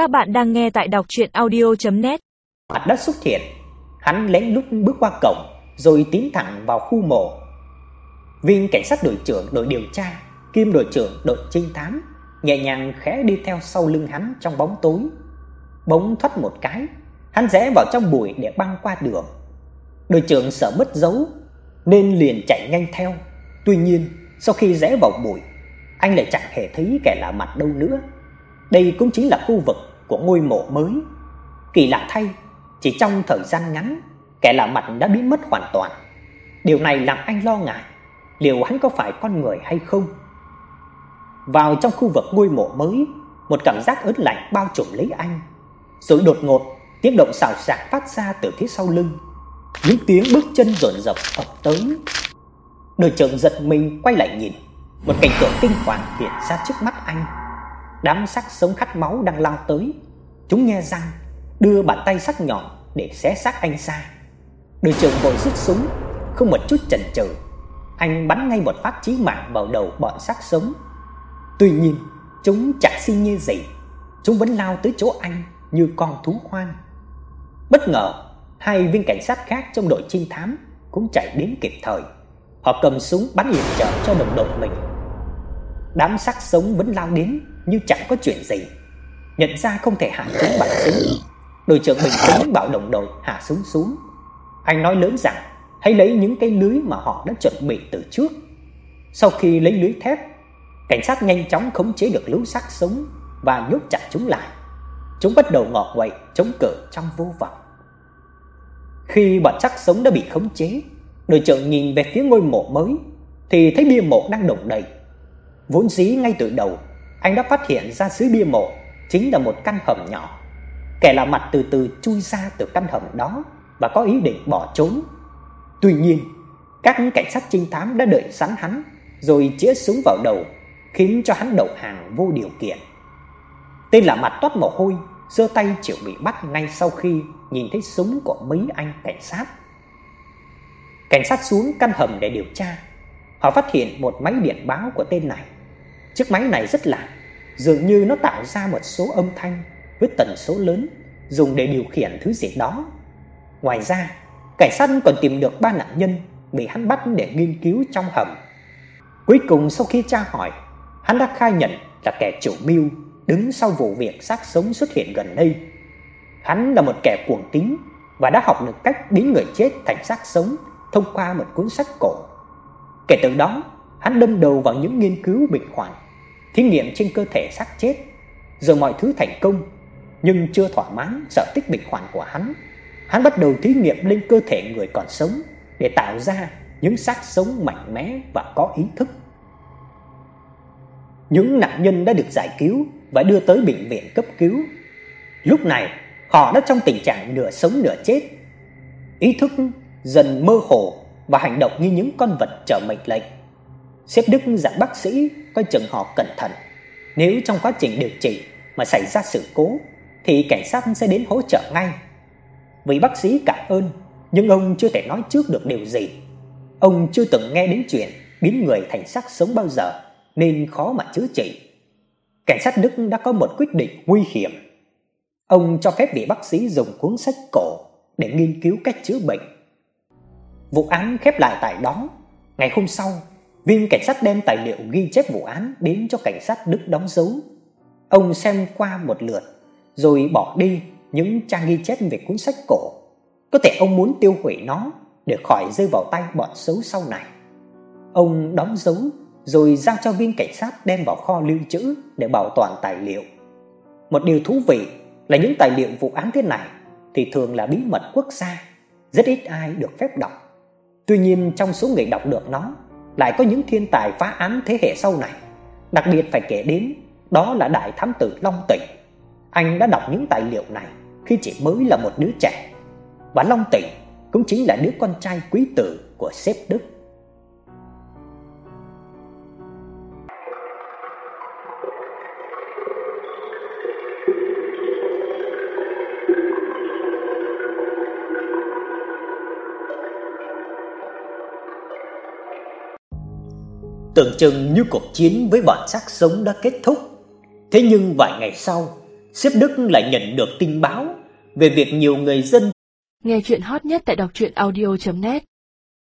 Các bạn đang nghe tại đọc audio net Mặt đất xuất hiện, hắn lén lút bước qua cổng rồi tiến thẳng vào khu mộ. Viên cảnh sát đội trưởng đội điều tra, kim đội trưởng đội trinh thám, nhẹ nhàng khẽ đi theo sau lưng hắn trong bóng tối. Bỗng thoát một cái, hắn rẽ vào trong bụi để băng qua đường. Đội trưởng sợ mất dấu nên liền chạy nhanh theo. Tuy nhiên, sau khi rẽ vào bụi, anh lại chẳng hề thấy kẻ lạ mặt đâu nữa. Đây cũng chính là khu vực của ngôi mộ mới. Kỳ lạ thay, chỉ trong thời gian ngắn, kẻ lạ mặt đã biến mất hoàn toàn. Điều này làm anh lo ngại, liệu hắn có phải con người hay không? Vào trong khu vực ngôi mộ mới, một cảm giác ớn lạnh bao trùm lấy anh. Rồi đột ngột, tiếng động xào xạc phát ra từ phía sau lưng. Những tiếng bước chân rộn dập ập tới. Đội trưởng giật mình quay lại nhìn, một cảnh tượng kinh hoàng hiện ra trước mắt anh. Đám xác sống khát máu đang lao tới, chúng nhe răng, đưa bàn tay sắc nhọn để xé xác anh ra. Đội trưởng vội rút súng, không một chút chần chừ, anh bắn ngay một phát chí mạng vào đầu bọn xác sống. Tuy nhiên, chúng chẳng xin nhê gì, chúng vẫn lao tới chỗ anh như con thú hoang. Bất ngờ, hai viên cảnh sát khác trong đội trinh thám cũng chạy đến kịp thời. Họ cầm súng bắn liền trợ cho đồng đội mình. Đám xác sống vẫn lao đến như chẳng có chuyện gì. Nhận ra không thể hạ chúng bằng súng, đội trưởng bình tĩnh bảo đồng đội hạ súng xuống. Anh nói lớn rằng hãy lấy những cái lưới mà họ đã chuẩn bị từ trước. Sau khi lấy lưới thép, cảnh sát nhanh chóng khống chế được lũ xác sống và nhốt chặt chúng lại. Chúng bắt đầu ngọ nguậy chống cự trong vô vọng. Khi bọn xác sống đã bị khống chế, đội trưởng nhìn về phía ngôi mộ mới thì thấy bia mộ đang động đầy. Vốn dĩ ngay từ đầu, anh đã phát hiện ra dưới bia mộ chính là một căn hầm nhỏ. Kẻ lạ mặt từ từ chui ra từ căn hầm đó và có ý định bỏ trốn. Tuy nhiên, các cảnh sát trinh thám đã đợi sẵn hắn rồi chĩa súng vào đầu, khiến cho hắn đầu hàng vô điều kiện. Tên lạ mặt toát mồ hôi, giơ tay chịu bị bắt ngay sau khi nhìn thấy súng của mấy anh cảnh sát. Cảnh sát xuống căn hầm để điều tra. Họ phát hiện một máy điện báo của tên này. Chiếc máy này rất lạ, dường như nó tạo ra một số âm thanh với tần số lớn dùng để điều khiển thứ gì đó. Ngoài ra, cảnh sát còn tìm được ba nạn nhân bị hắn bắt để nghiên cứu trong hầm. Cuối cùng sau khi tra hỏi, hắn đã khai nhận là kẻ chủ mưu đứng sau vụ việc xác sống xuất hiện gần đây. Hắn là một kẻ cuồng tín và đã học được cách biến người chết thành xác sống thông qua một cuốn sách cổ. Kể từ đó, hắn đâm đầu vào những nghiên cứu bệnh hoạn, thí nghiệm trên cơ thể xác chết, rồi mọi thứ thành công, nhưng chưa thỏa mãn sở thích bệnh hoạn của hắn. Hắn bắt đầu thí nghiệm lên cơ thể người còn sống để tạo ra những xác sống mạnh mẽ và có ý thức. Những nạn nhân đã được giải cứu và đưa tới bệnh viện cấp cứu. Lúc này, họ đã trong tình trạng nửa sống nửa chết. Ý thức dần mơ hồ và hành động như những con vật chờ mệnh lệnh. Sếp Đức dặn bác sĩ coi chừng họ cẩn thận. Nếu trong quá trình điều trị mà xảy ra sự cố thì cảnh sát sẽ đến hỗ trợ ngay. Vị bác sĩ cảm ơn, nhưng ông chưa thể nói trước được điều gì. Ông chưa từng nghe đến chuyện biến người thành xác sống bao giờ nên khó mà chữa trị. Cảnh sát Đức đã có một quyết định nguy hiểm. Ông cho phép vị bác sĩ dùng cuốn sách cổ để nghiên cứu cách chữa bệnh. Vụ án khép lại tại đó. Ngày hôm sau, viên cảnh sát đem tài liệu ghi chép vụ án đến cho cảnh sát Đức đóng dấu. Ông xem qua một lượt rồi bỏ đi những trang ghi chép về cuốn sách cổ. Có thể ông muốn tiêu hủy nó để khỏi rơi vào tay bọn xấu sau này. Ông đóng dấu rồi giao cho viên cảnh sát đem vào kho lưu trữ để bảo toàn tài liệu. Một điều thú vị là những tài liệu vụ án thế này thì thường là bí mật quốc gia, rất ít ai được phép đọc. Tuy nhiên trong số người đọc được nó lại có những thiên tài phá án thế hệ sau này. Đặc biệt phải kể đến, đó là đại thám tử Long Tịnh. Anh đã đọc những tài liệu này khi chỉ mới là một đứa trẻ. Và Long Tịnh cũng chính là đứa con trai quý tử của sếp Đức. Tưởng chừng như cuộc chiến với bọn xác sống đã kết thúc. Thế nhưng vài ngày sau, Sếp Đức lại nhận được tin báo về việc nhiều người dân Nghe chuyện hot nhất tại đọc audio net